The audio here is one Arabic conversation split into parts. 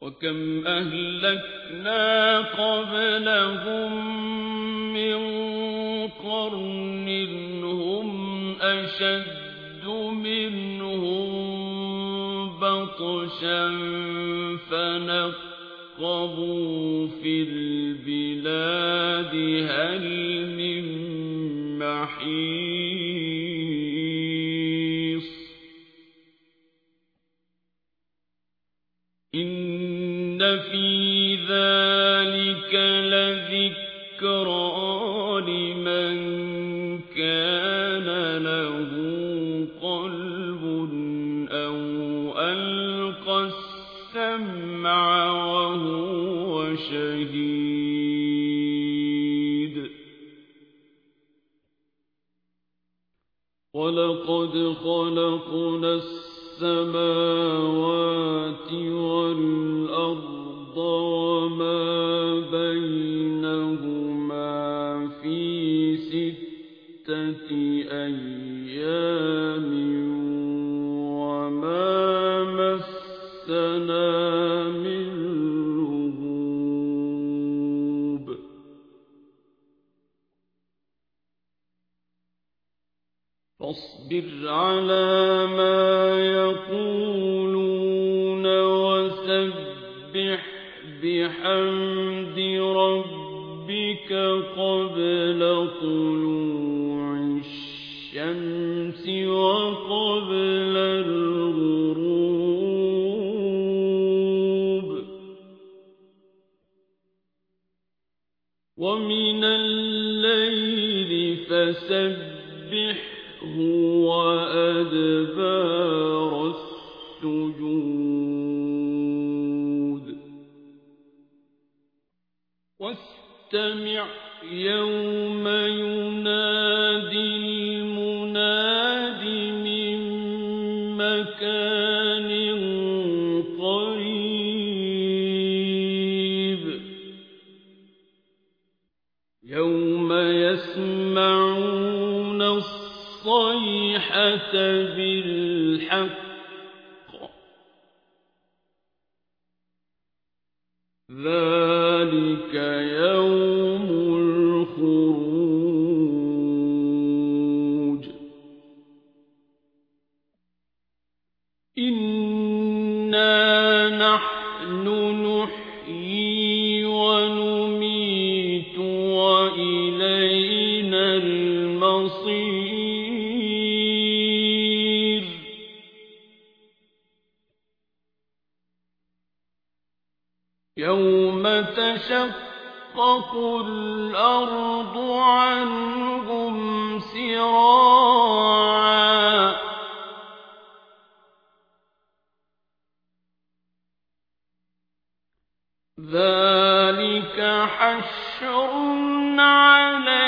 وكم أهلكنا قبلهم من قرن هم أشد منهم بطشا فنقبوا في البلاد هل من محيص إن في ذلك لذكرى لمن كان له قلب أو ألقى السمع وهو شهيد ولقد خلقنا السماوات فاصبر على ما يقولون وقبل الغروب ومن الليل فسبحه وأدبار السجود واستمع يوم الصيحة بالحق. ذلك يوم الخروج. إنا نحن نحيي ونميت. يوم تشقق الأرض عنهم سراعا ذلك حشر علينا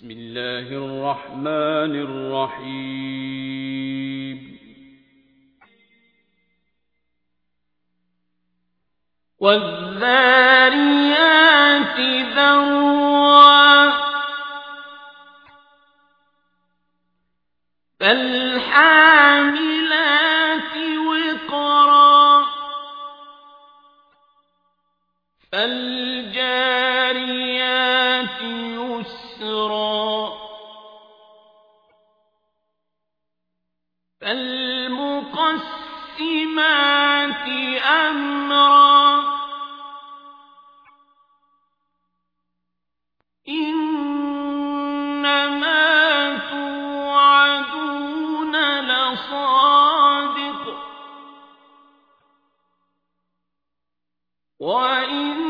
بسم الله الرحمن الرحيم. والذاريات ذروا فالحاملات وقرا فالجاريات يسرا فالمقسمات أمرا. إنما توعدون لصادق. وإن